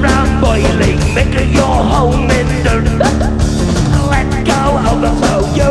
around boiling, making your home in dirt. Let go, overflow you.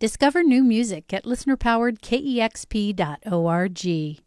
Discover new music at listenerpoweredkexp.org.